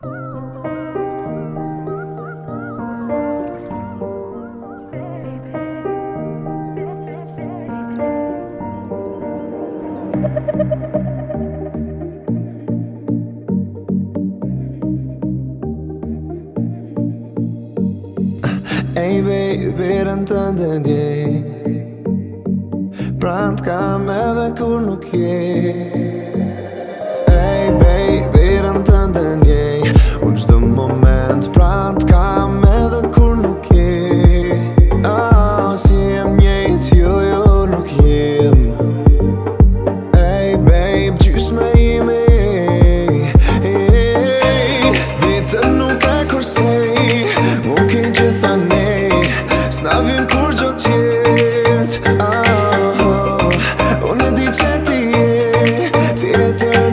Ej, baby, rënë të ndëndjej Pra në të kam edhe kur nuk je Ej, baby, rënë të ndëndjej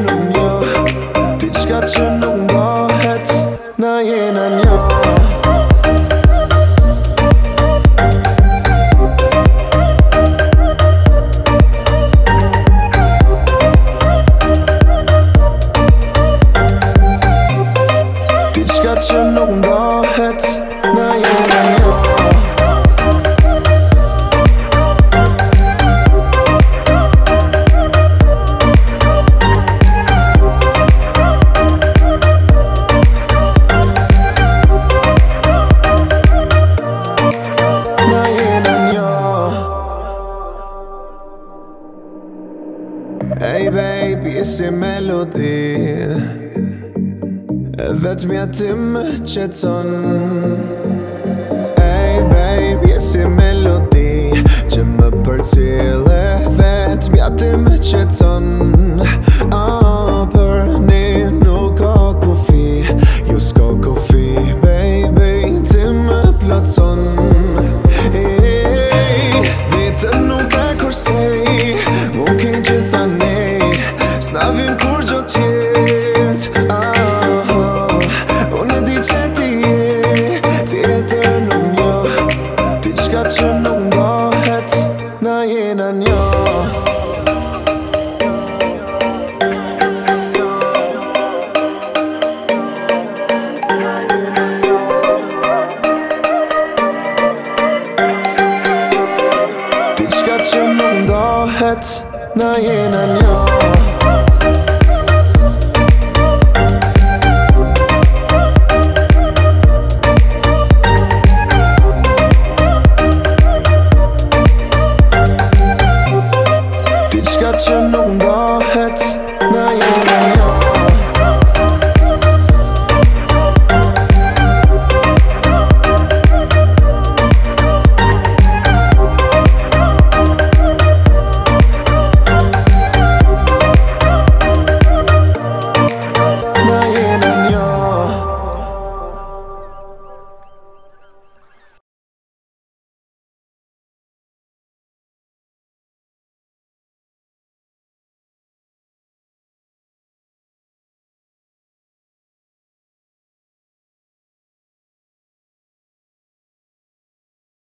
cię, no mnie Ty ćka cię, Hey baby, si melodi Dhe të ti më qëtëson Hey baby, si melodi Që më përcile Dhe të ti më qëtëson Hey baby, si melodi ska tro någon godhet när innan jag Det ska tro någon godhet när innan jag got your number